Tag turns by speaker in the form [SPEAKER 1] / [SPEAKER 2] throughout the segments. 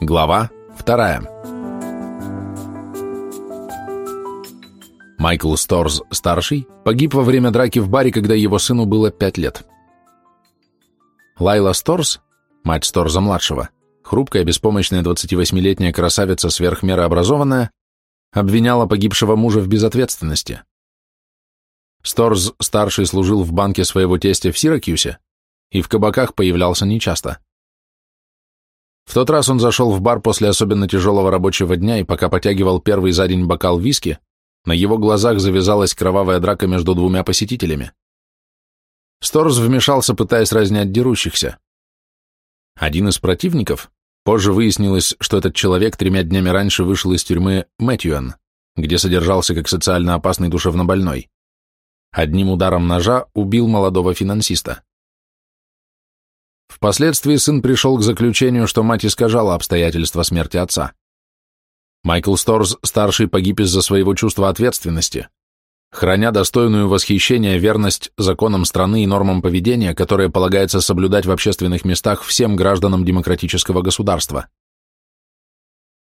[SPEAKER 1] Глава вторая. Майкл Сторз, старший, погиб во время драки в баре, когда его сыну было пять лет. Лайла Сторз, мать Сторза-младшего, хрупкая, беспомощная 28-летняя красавица, сверхмеры образованная, обвиняла погибшего мужа в безответственности. Сторз старший служил в банке своего тестя в Сиракьюсе и в кабаках появлялся нечасто. В тот раз он зашел в бар после особенно тяжелого рабочего дня и пока потягивал первый за день бокал виски, на его глазах завязалась кровавая драка между двумя посетителями. Сторз вмешался, пытаясь разнять дерущихся. Один из противников, позже выяснилось, что этот человек тремя днями раньше вышел из тюрьмы Мэтьюэн, где содержался как социально опасный душевнобольной. Одним ударом ножа убил молодого финансиста. Впоследствии сын пришел к заключению, что мать искажала обстоятельства смерти отца. Майкл Сторз старший погиб из-за своего чувства ответственности, храня достойную восхищения верность законам страны и нормам поведения, которые полагается соблюдать в общественных местах всем гражданам демократического государства.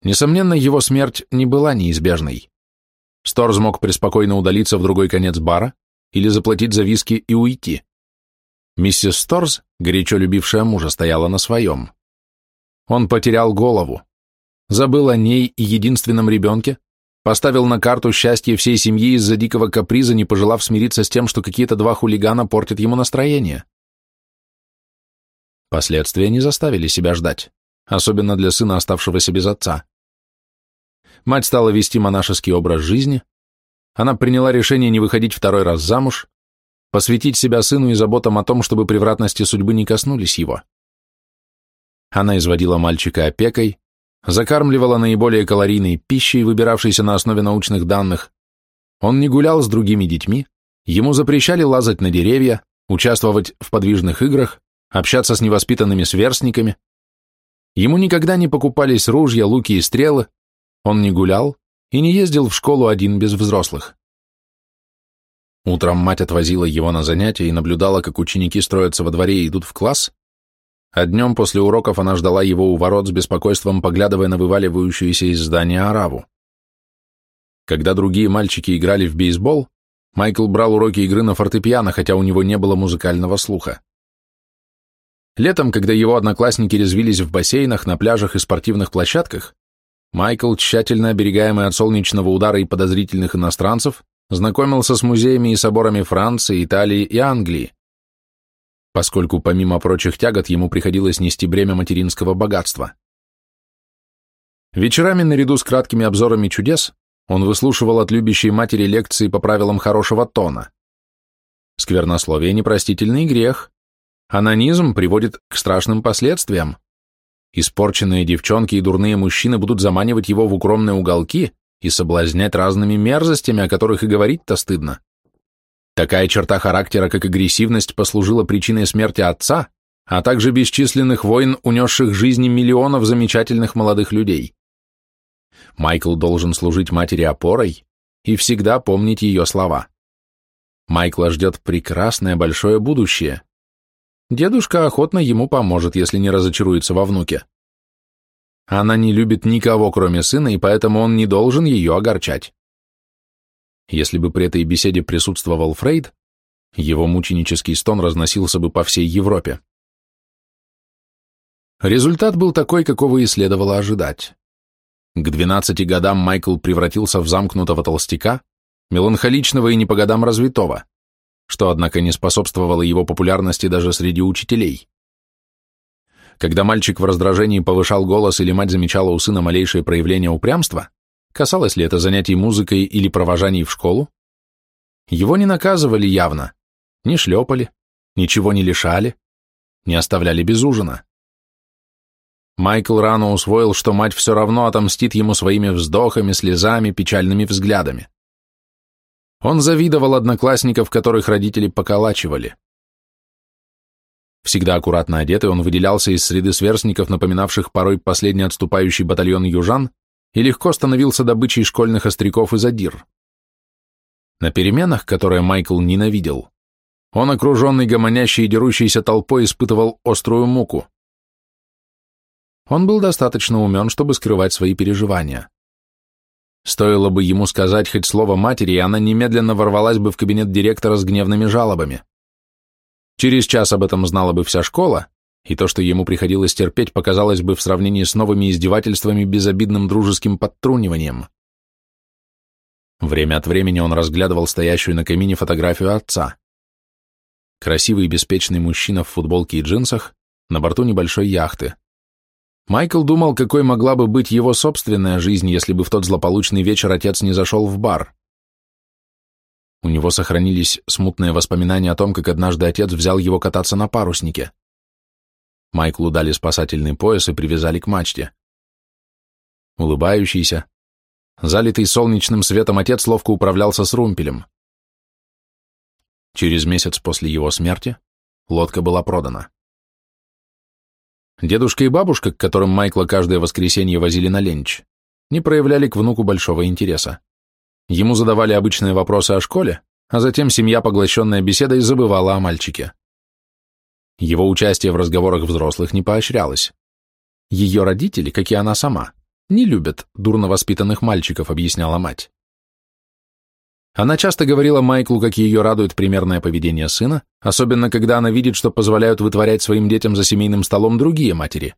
[SPEAKER 1] Несомненно, его смерть не была неизбежной. Сторз мог преспокойно удалиться в другой конец бара или заплатить за виски и уйти. Миссис Сторз, горячо любившая мужа, стояла на своем. Он потерял голову, забыл о ней и единственном ребенке, поставил на карту счастье всей семьи из-за дикого каприза, не пожелав смириться с тем, что какие-то два хулигана портят ему настроение. Последствия не заставили себя ждать, особенно для сына, оставшегося без отца. Мать стала вести монашеский образ жизни, она приняла решение не выходить второй раз замуж, посвятить себя сыну и заботам о том, чтобы превратности судьбы не коснулись его. Она изводила мальчика опекой, закармливала наиболее калорийной пищей, выбиравшейся на основе научных данных. Он не гулял с другими детьми, ему запрещали лазать на деревья, участвовать в подвижных играх, общаться с невоспитанными сверстниками. Ему никогда не покупались ружья, луки и стрелы, он не гулял и не ездил в школу один без взрослых. Утром мать отвозила его на занятия и наблюдала, как ученики строятся во дворе и идут в класс, а днем после уроков она ждала его у ворот с беспокойством, поглядывая на вываливающуюся из здания ораву. Когда другие мальчики играли в бейсбол, Майкл брал уроки игры на фортепиано, хотя у него не было музыкального слуха. Летом, когда его одноклассники резвились в бассейнах, на пляжах и спортивных площадках, Майкл, тщательно оберегаемый от солнечного удара и подозрительных иностранцев, знакомился с музеями и соборами Франции, Италии и Англии, поскольку помимо прочих тягот ему приходилось нести бремя материнского богатства. Вечерами наряду с краткими обзорами чудес он выслушивал от любящей матери лекции по правилам хорошего тона. Сквернословие – непростительный грех. Анонизм приводит к страшным последствиям. Испорченные девчонки и дурные мужчины будут заманивать его в укромные уголки и соблазнять разными мерзостями, о которых и говорить-то стыдно. Такая черта характера, как агрессивность, послужила причиной смерти отца, а также бесчисленных войн, унесших жизни миллионов замечательных молодых людей. Майкл должен служить матери опорой и всегда помнить ее слова. Майкла ждет прекрасное большое будущее. Дедушка охотно ему поможет, если не разочаруется во внуке. Она не любит никого, кроме сына, и поэтому он не должен ее огорчать. Если бы при этой беседе присутствовал Фрейд, его мученический стон разносился бы по всей Европе. Результат был такой, какого и следовало ожидать. К 12 годам Майкл превратился в замкнутого толстяка, меланхоличного и не по годам развитого, что, однако, не способствовало его популярности даже среди учителей. Когда мальчик в раздражении повышал голос или мать замечала у сына малейшее проявление упрямства, Касалось ли это занятий музыкой или провожаний в школу? Его не наказывали явно, не шлепали, ничего не лишали, не оставляли без ужина. Майкл рано усвоил, что мать все равно отомстит ему своими вздохами, слезами, печальными взглядами. Он завидовал одноклассников, которых родители поколачивали. Всегда аккуратно одетый, он выделялся из среды сверстников, напоминавших порой последний отступающий батальон южан, и легко становился добычей школьных остряков и задир. На переменах, которые Майкл ненавидел, он, окруженный гомонящей и дерущейся толпой, испытывал острую муку. Он был достаточно умен, чтобы скрывать свои переживания. Стоило бы ему сказать хоть слово матери, и она немедленно ворвалась бы в кабинет директора с гневными жалобами. Через час об этом знала бы вся школа, и то, что ему приходилось терпеть, показалось бы в сравнении с новыми издевательствами безобидным дружеским подтруниванием. Время от времени он разглядывал стоящую на камине фотографию отца. Красивый и беспечный мужчина в футболке и джинсах на борту небольшой яхты. Майкл думал, какой могла бы быть его собственная жизнь, если бы в тот злополучный вечер отец не зашел в бар. У него сохранились смутные воспоминания о том, как однажды отец взял его кататься на паруснике. Майклу дали спасательный пояс и привязали к мачте. Улыбающийся, залитый солнечным светом отец ловко управлялся с румпелем. Через месяц после его смерти лодка была продана. Дедушка и бабушка, к которым Майкла каждое воскресенье возили на ленч, не проявляли к внуку большого интереса. Ему задавали обычные вопросы о школе, а затем семья, поглощенная беседой, забывала о мальчике. Его участие в разговорах взрослых не поощрялось. Ее родители, как и она сама, не любят дурно воспитанных мальчиков, объясняла мать. Она часто говорила Майклу, как ее радует примерное поведение сына, особенно когда она видит, что позволяют вытворять своим детям за семейным столом другие матери.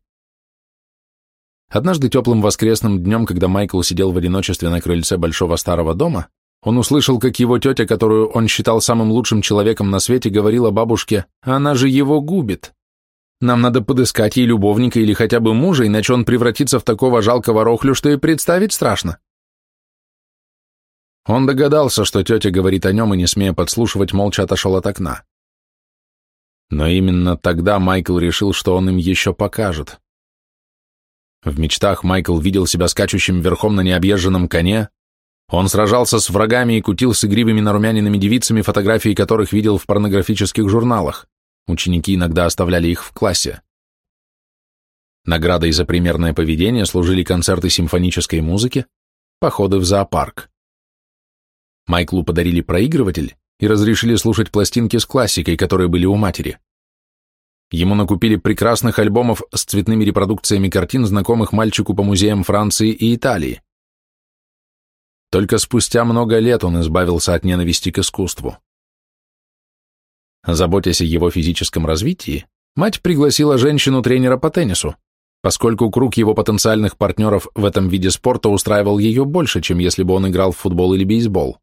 [SPEAKER 1] Однажды теплым воскресным днем, когда Майкл сидел в одиночестве на крыльце большого старого дома, он услышал, как его тетя, которую он считал самым лучшим человеком на свете, говорила бабушке, «Она же его губит. Нам надо подыскать ей любовника или хотя бы мужа, иначе он превратится в такого жалкого рохлю, что и представить страшно». Он догадался, что тетя говорит о нем, и, не смея подслушивать, молча отошел от окна. Но именно тогда Майкл решил, что он им еще покажет. В мечтах Майкл видел себя скачущим верхом на необъезженном коне, он сражался с врагами и кутил с игривыми нарумяненными девицами, фотографии которых видел в порнографических журналах. Ученики иногда оставляли их в классе. Наградой за примерное поведение служили концерты симфонической музыки, походы в зоопарк. Майклу подарили проигрыватель и разрешили слушать пластинки с классикой, которые были у матери. Ему накупили прекрасных альбомов с цветными репродукциями картин, знакомых мальчику по музеям Франции и Италии. Только спустя много лет он избавился от ненависти к искусству. Заботясь о его физическом развитии, мать пригласила женщину-тренера по теннису, поскольку круг его потенциальных партнеров в этом виде спорта устраивал ее больше, чем если бы он играл в футбол или бейсбол.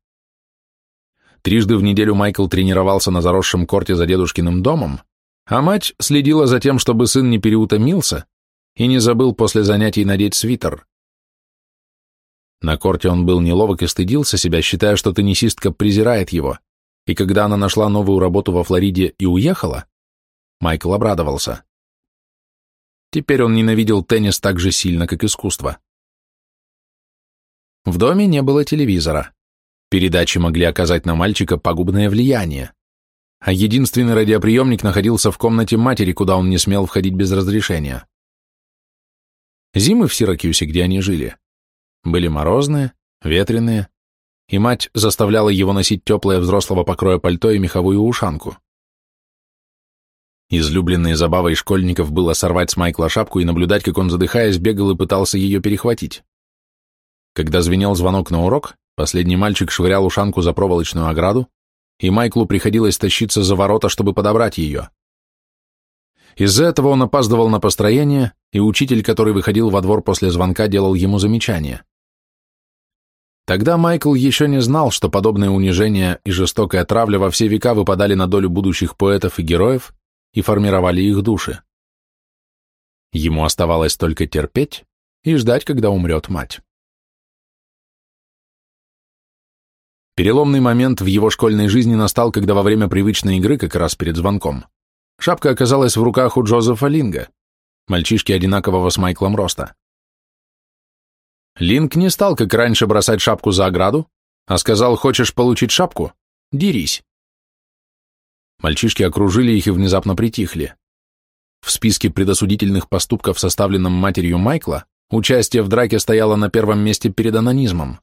[SPEAKER 1] Трижды в неделю Майкл тренировался на заросшем корте за дедушкиным домом, а мать следила за тем, чтобы сын не переутомился и не забыл после занятий надеть свитер. На корте он был неловок и стыдился себя, считая, что теннисистка презирает его, и когда она нашла новую работу во Флориде и уехала, Майкл обрадовался. Теперь он ненавидел теннис так же сильно, как искусство. В доме не было телевизора. Передачи могли оказать на мальчика пагубное влияние, а единственный радиоприемник находился в комнате матери, куда он не смел входить без разрешения. Зимы в Сиракьюсе, где они жили, были морозные, ветреные, и мать заставляла его носить теплое взрослого покроя пальто и меховую ушанку. Излюбленной забавой школьников было сорвать с Майкла шапку и наблюдать, как он, задыхаясь, бегал и пытался ее перехватить. Когда звенел звонок на урок, Последний мальчик швырял ушанку за проволочную ограду, и Майклу приходилось тащиться за ворота, чтобы подобрать ее. Из-за этого он опаздывал на построение, и учитель, который выходил во двор после звонка, делал ему замечания. Тогда Майкл еще не знал, что подобное унижение и жестокая травля во все века выпадали на долю будущих поэтов и героев и формировали их души. Ему оставалось только терпеть и ждать, когда умрет мать. Переломный момент в его школьной жизни настал, когда во время привычной игры, как раз перед звонком, шапка оказалась в руках у Джозефа Линга, мальчишки одинакового с Майклом роста. Линк не стал, как раньше, бросать шапку за ограду, а сказал, хочешь получить шапку? Дерись. Мальчишки окружили их и внезапно притихли. В списке предосудительных поступков, составленном матерью Майкла, участие в драке стояло на первом месте перед анонизмом.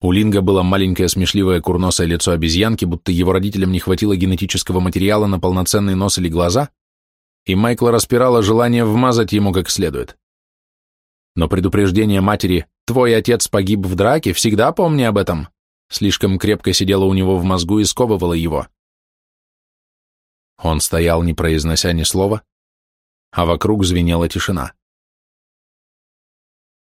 [SPEAKER 1] У Линга было маленькое смешливое курносое лицо обезьянки, будто его родителям не хватило генетического материала на полноценный нос или глаза, и Майкла распирало желание вмазать ему как следует. Но предупреждение матери «Твой отец погиб в драке, всегда помни об этом», слишком крепко сидело у него в мозгу и сковывало его. Он стоял, не произнося ни слова, а вокруг звенела тишина.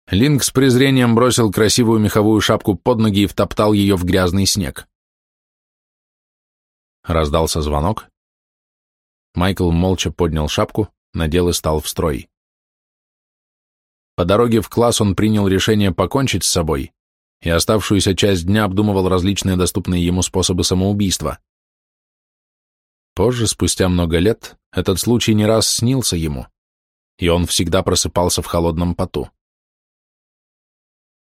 [SPEAKER 1] Линк с презрением бросил красивую меховую шапку под ноги и втоптал ее в грязный снег. Раздался звонок. Майкл молча поднял шапку, надел и стал в строй. По дороге в класс он принял решение покончить с собой и оставшуюся часть дня обдумывал различные доступные ему способы самоубийства. Позже, спустя много лет, этот случай не раз снился ему, и он всегда просыпался в холодном поту.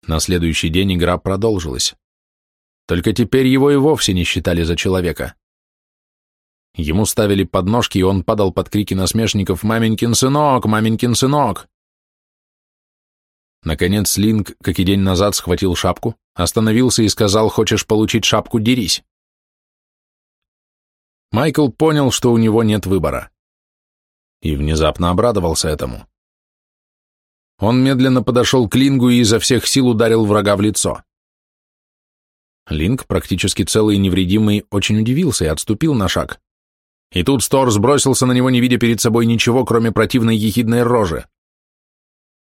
[SPEAKER 1] На следующий день игра продолжилась. Только теперь его и вовсе не считали за человека. Ему ставили подножки, и он падал под крики насмешников «Маменькин сынок! Маменькин сынок!». Наконец Линк, как и день назад, схватил шапку, остановился и сказал «Хочешь получить шапку, дерись!». Майкл понял, что у него нет выбора. И внезапно обрадовался этому. Он медленно подошел к Лингу и изо всех сил ударил врага в лицо. Линг, практически целый и невредимый, очень удивился и отступил на шаг. И тут Стор сбросился на него, не видя перед собой ничего, кроме противной ехидной рожи.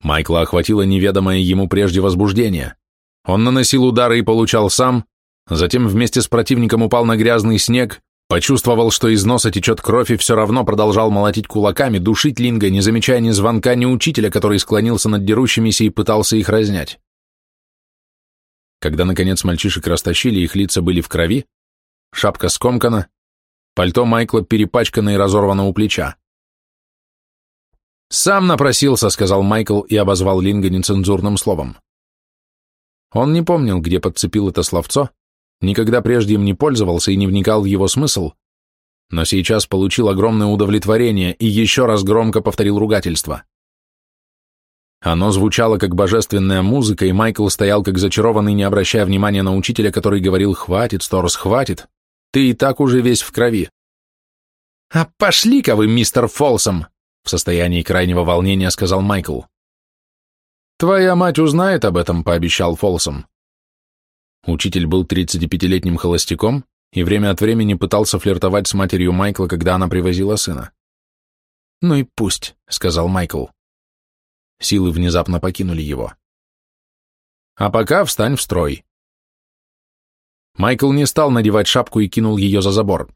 [SPEAKER 1] Майкла охватило неведомое ему прежде возбуждение. Он наносил удары и получал сам, затем вместе с противником упал на грязный снег, Почувствовал, что из носа течет кровь, и все равно продолжал молотить кулаками, душить Линга, не замечая ни звонка, ни учителя, который склонился над дерущимися и пытался их разнять. Когда, наконец, мальчишек растащили, их лица были в крови, шапка скомкана, пальто Майкла перепачкано и разорвано у плеча. «Сам напросился», — сказал Майкл и обозвал Линга нецензурным словом. Он не помнил, где подцепил это словцо, Никогда прежде им не пользовался и не вникал в его смысл, но сейчас получил огромное удовлетворение и еще раз громко повторил ругательство. Оно звучало как божественная музыка, и Майкл стоял как зачарованный, не обращая внимания на учителя, который говорил «Хватит, Сторос, хватит, ты и так уже весь в крови». «А пошли-ка вы, мистер Фолсом!» в состоянии крайнего волнения сказал Майкл. «Твоя мать узнает об этом», — пообещал Фолсом. Учитель был 35-летним холостяком и время от времени пытался флиртовать с матерью Майкла, когда она привозила сына. «Ну и пусть», — сказал Майкл. Силы внезапно покинули его. «А пока встань в строй». Майкл не стал надевать шапку и кинул ее за забор.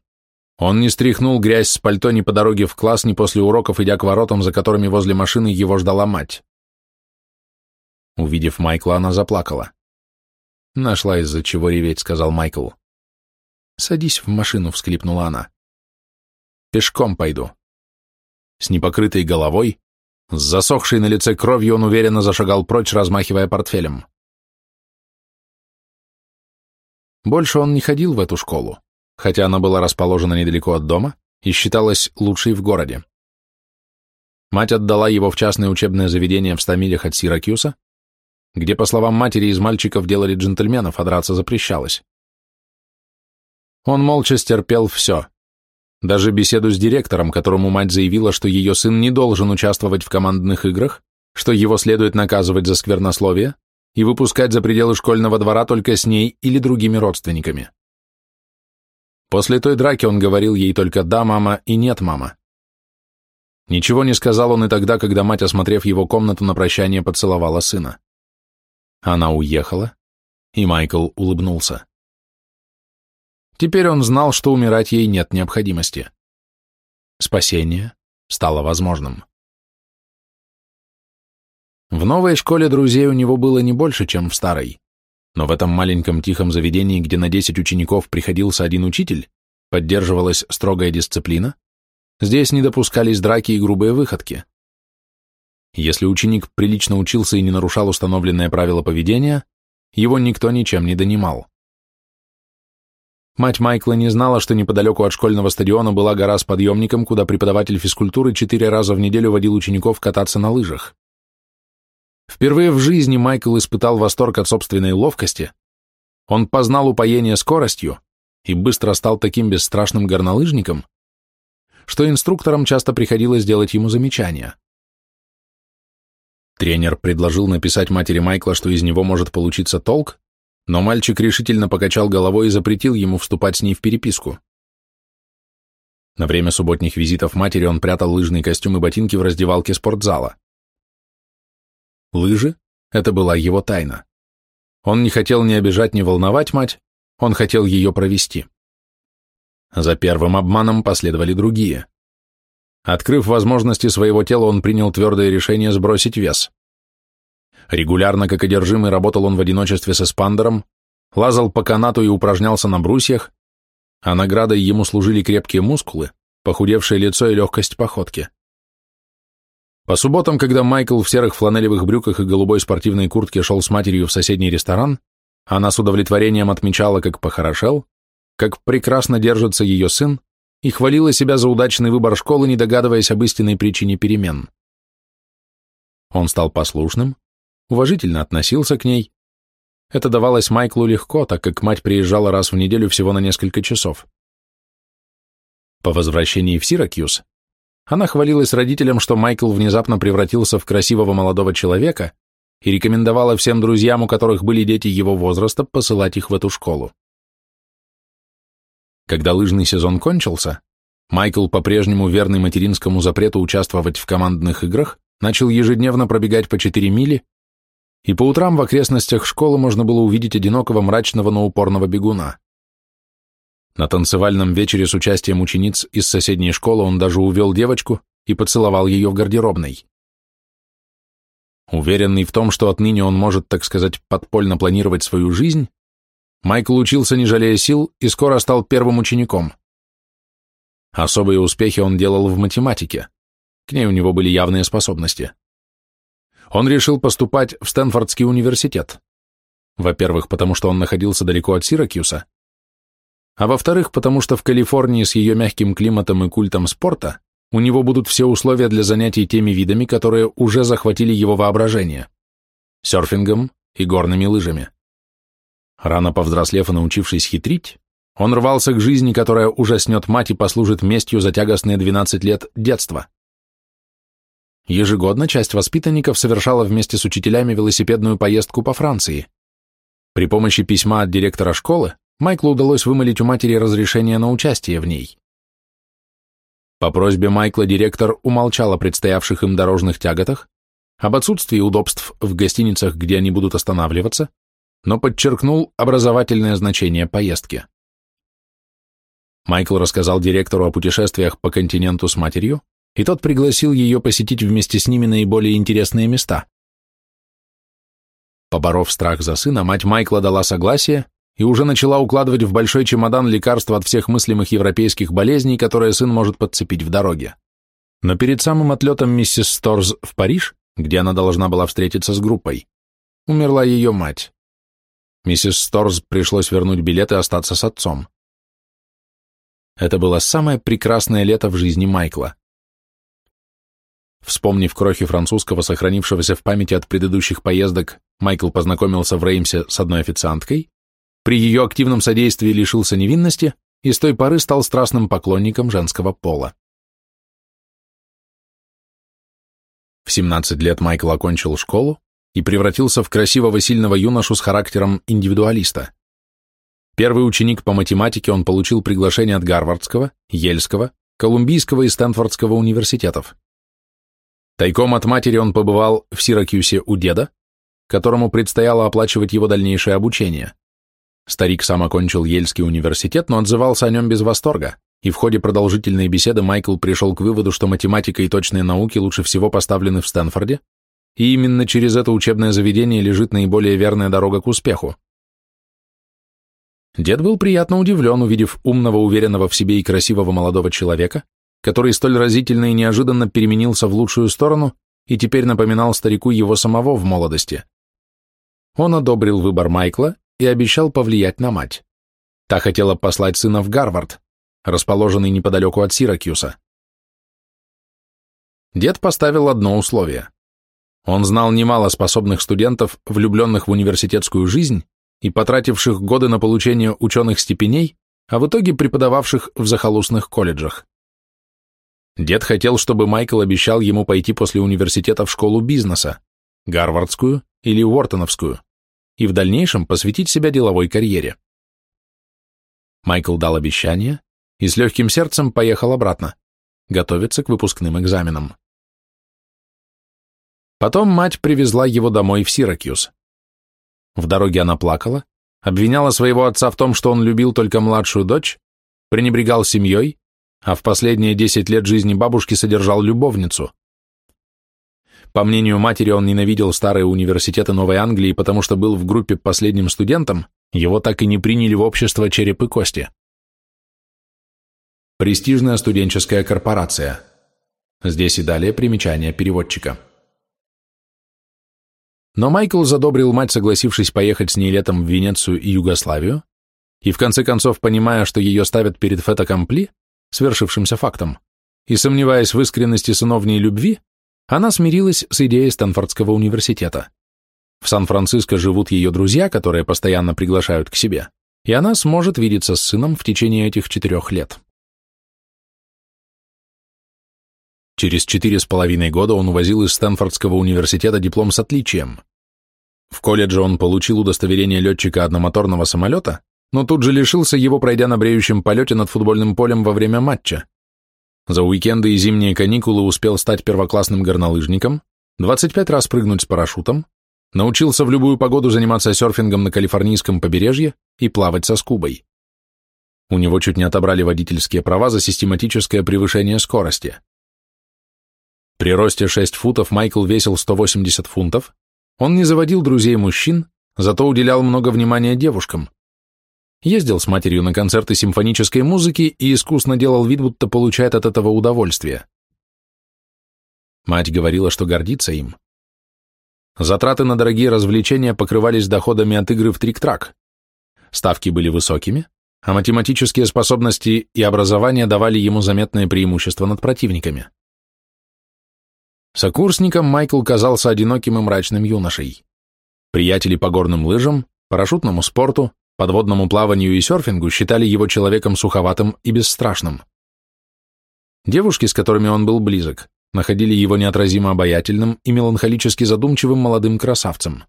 [SPEAKER 1] Он не стряхнул грязь с пальто ни по дороге в класс, ни после уроков, идя к воротам, за которыми возле машины его ждала мать. Увидев Майкла, она заплакала. «Нашла из-за чего реветь», — сказал Майкл. «Садись в машину», — всклипнула она. «Пешком пойду». С непокрытой головой, с засохшей на лице кровью он уверенно зашагал прочь, размахивая портфелем. Больше он не ходил в эту школу, хотя она была расположена недалеко от дома и считалась лучшей в городе. Мать отдала его в частное учебное заведение в ста милях от Сиракьюса, где, по словам матери, из мальчиков делали джентльменов, а драться запрещалось. Он молча стерпел все. Даже беседу с директором, которому мать заявила, что ее сын не должен участвовать в командных играх, что его следует наказывать за сквернословие и выпускать за пределы школьного двора только с ней или другими родственниками. После той драки он говорил ей только «да, мама» и «нет, мама». Ничего не сказал он и тогда, когда мать, осмотрев его комнату на прощание, поцеловала сына. Она уехала, и Майкл улыбнулся. Теперь он знал, что умирать ей нет необходимости. Спасение стало возможным. В новой школе друзей у него было не больше, чем в старой, но в этом маленьком тихом заведении, где на 10 учеников приходился один учитель, поддерживалась строгая дисциплина, здесь не допускались драки и грубые выходки. Если ученик прилично учился и не нарушал установленное правила поведения, его никто ничем не донимал. Мать Майкла не знала, что неподалеку от школьного стадиона была гора с подъемником, куда преподаватель физкультуры четыре раза в неделю водил учеников кататься на лыжах. Впервые в жизни Майкл испытал восторг от собственной ловкости, он познал упоение скоростью и быстро стал таким бесстрашным горнолыжником, что инструкторам часто приходилось делать ему замечания. Тренер предложил написать матери Майкла, что из него может получиться толк, но мальчик решительно покачал головой и запретил ему вступать с ней в переписку. На время субботних визитов матери он прятал лыжный костюм и ботинки в раздевалке спортзала. Лыжи — это была его тайна. Он не хотел ни обижать, ни волновать мать, он хотел ее провести. За первым обманом последовали другие. Открыв возможности своего тела, он принял твердое решение сбросить вес. Регулярно, как одержимый, работал он в одиночестве с эспандером, лазал по канату и упражнялся на брусьях, а наградой ему служили крепкие мускулы, похудевшее лицо и легкость походки. По субботам, когда Майкл в серых фланелевых брюках и голубой спортивной куртке шел с матерью в соседний ресторан, она с удовлетворением отмечала, как похорошел, как прекрасно держится ее сын, и хвалила себя за удачный выбор школы, не догадываясь об истинной причине перемен. Он стал послушным, уважительно относился к ней, это давалось Майклу легко, так как мать приезжала раз в неделю всего на несколько часов. По возвращении в Сиракьюз она хвалилась родителям, что Майкл внезапно превратился в красивого молодого человека и рекомендовала всем друзьям, у которых были дети его возраста, посылать их в эту школу. Когда лыжный сезон кончился, Майкл, по-прежнему верный материнскому запрету участвовать в командных играх, начал ежедневно пробегать по 4 мили и по утрам в окрестностях школы можно было увидеть одинокого мрачного, но упорного бегуна. На танцевальном вечере с участием учениц из соседней школы он даже увел девочку и поцеловал ее в гардеробной. Уверенный в том, что отныне он может, так сказать, подпольно планировать свою жизнь, Майкл учился, не жалея сил, и скоро стал первым учеником. Особые успехи он делал в математике. К ней у него были явные способности он решил поступать в Стэнфордский университет. Во-первых, потому что он находился далеко от Сиракьюса, а во-вторых, потому что в Калифорнии с ее мягким климатом и культом спорта у него будут все условия для занятий теми видами, которые уже захватили его воображение – серфингом и горными лыжами. Рано повзрослев и научившись хитрить, он рвался к жизни, которая ужаснет мать и послужит местью за тягостные 12 лет детства. Ежегодно часть воспитанников совершала вместе с учителями велосипедную поездку по Франции. При помощи письма от директора школы Майклу удалось вымолить у матери разрешение на участие в ней. По просьбе Майкла директор умолчал о предстоявших им дорожных тяготах, об отсутствии удобств в гостиницах, где они будут останавливаться, но подчеркнул образовательное значение поездки. Майкл рассказал директору о путешествиях по континенту с матерью, и тот пригласил ее посетить вместе с ними наиболее интересные места. Поборов страх за сына, мать Майкла дала согласие и уже начала укладывать в большой чемодан лекарства от всех мыслимых европейских болезней, которые сын может подцепить в дороге. Но перед самым отлетом миссис Сторз в Париж, где она должна была встретиться с группой, умерла ее мать. Миссис Сторз пришлось вернуть билет и остаться с отцом. Это было самое прекрасное лето в жизни Майкла. Вспомнив крохи французского, сохранившегося в памяти от предыдущих поездок, Майкл познакомился в Реймсе с одной официанткой, при ее активном содействии лишился невинности и с той поры стал страстным поклонником женского пола. В 17 лет Майкл окончил школу и превратился в красивого сильного юношу с характером индивидуалиста. Первый ученик по математике он получил приглашение от Гарвардского, Ельского, Колумбийского и Стэнфордского университетов. Тайком от матери он побывал в Сиракьюсе у деда, которому предстояло оплачивать его дальнейшее обучение. Старик сам окончил Ельский университет, но отзывался о нем без восторга, и в ходе продолжительной беседы Майкл пришел к выводу, что математика и точные науки лучше всего поставлены в Стэнфорде, и именно через это учебное заведение лежит наиболее верная дорога к успеху. Дед был приятно удивлен, увидев умного, уверенного в себе и красивого молодого человека, который столь разительно и неожиданно переменился в лучшую сторону и теперь напоминал старику его самого в молодости. Он одобрил выбор Майкла и обещал повлиять на мать. Та хотела послать сына в Гарвард, расположенный неподалеку от Сиракьюса. Дед поставил одно условие. Он знал немало способных студентов, влюбленных в университетскую жизнь, и потративших годы на получение ученых степеней, а в итоге преподававших в захолустных колледжах. Дед хотел, чтобы Майкл обещал ему пойти после университета в школу бизнеса, Гарвардскую или Уортоновскую, и в дальнейшем посвятить себя деловой карьере. Майкл дал обещание и с легким сердцем поехал обратно, готовиться к выпускным экзаменам. Потом мать привезла его домой в Сиракьюз. В дороге она плакала, обвиняла своего отца в том, что он любил только младшую дочь, пренебрегал семьей, а в последние десять лет жизни бабушки содержал любовницу. По мнению матери, он ненавидел старые университеты Новой Англии, потому что был в группе последним студентом, его так и не приняли в общество череп и кости. Престижная студенческая корпорация. Здесь и далее примечание переводчика. Но Майкл задобрил мать, согласившись поехать с ней летом в Венецию и Югославию, и в конце концов, понимая, что ее ставят перед фетокомпли, свершившимся фактом, и сомневаясь в искренности сыновней любви, она смирилась с идеей Стэнфордского университета. В Сан-Франциско живут ее друзья, которые постоянно приглашают к себе, и она сможет видеться с сыном в течение этих четырех лет. Через четыре с половиной года он увозил из Стэнфордского университета диплом с отличием. В колледже он получил удостоверение летчика одномоторного самолета, но тут же лишился его, пройдя на бреющем полете над футбольным полем во время матча. За уикенды и зимние каникулы успел стать первоклассным горнолыжником, 25 раз прыгнуть с парашютом, научился в любую погоду заниматься серфингом на калифорнийском побережье и плавать со скубой. У него чуть не отобрали водительские права за систематическое превышение скорости. При росте 6 футов Майкл весил 180 фунтов, он не заводил друзей-мужчин, зато уделял много внимания девушкам. Ездил с матерью на концерты симфонической музыки и искусно делал вид, будто получает от этого удовольствие. Мать говорила, что гордится им. Затраты на дорогие развлечения покрывались доходами от игры в трик-трак. Ставки были высокими, а математические способности и образование давали ему заметное преимущество над противниками. Сокурсником Майкл казался одиноким и мрачным юношей. Приятели по горным лыжам, парашютному спорту, подводному плаванию и серфингу считали его человеком суховатым и бесстрашным. Девушки, с которыми он был близок, находили его неотразимо обаятельным и меланхолически задумчивым молодым красавцем.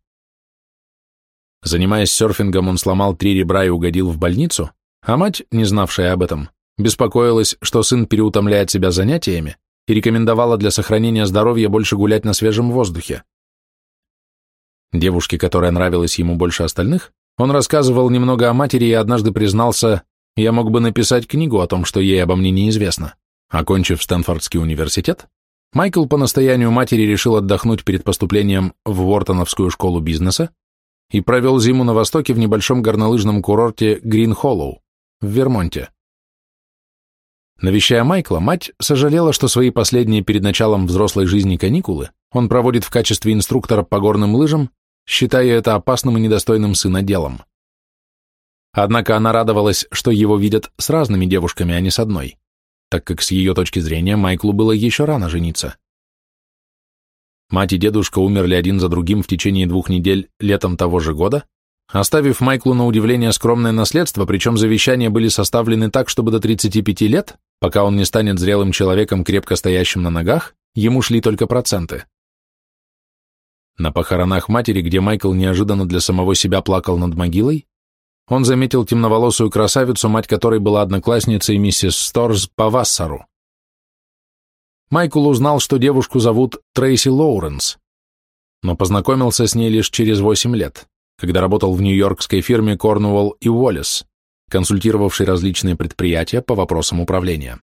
[SPEAKER 1] Занимаясь серфингом, он сломал три ребра и угодил в больницу, а мать, не знавшая об этом, беспокоилась, что сын переутомляет себя занятиями и рекомендовала для сохранения здоровья больше гулять на свежем воздухе. Девушке, которая нравилась ему больше остальных, он рассказывал немного о матери и однажды признался, я мог бы написать книгу о том, что ей обо мне неизвестно. Окончив Стэнфордский университет, Майкл по настоянию матери решил отдохнуть перед поступлением в Уортоновскую школу бизнеса и провел зиму на востоке в небольшом горнолыжном курорте Грин-Холлоу в Вермонте. Навещая Майкла, мать сожалела, что свои последние перед началом взрослой жизни каникулы он проводит в качестве инструктора по горным лыжам, считая это опасным и недостойным сына делом. Однако она радовалась, что его видят с разными девушками, а не с одной, так как с ее точки зрения Майклу было еще рано жениться. Мать и дедушка умерли один за другим в течение двух недель летом того же года, оставив Майклу на удивление скромное наследство, причем завещания были составлены так, чтобы до 35 лет Пока он не станет зрелым человеком, крепко стоящим на ногах, ему шли только проценты. На похоронах матери, где Майкл неожиданно для самого себя плакал над могилой, он заметил темноволосую красавицу, мать которой была одноклассницей миссис Сторз по Вассару. Майкл узнал, что девушку зовут Трейси Лоуренс, но познакомился с ней лишь через 8 лет, когда работал в нью-йоркской фирме Cornwall и Уоллес консультировавший различные предприятия по вопросам управления.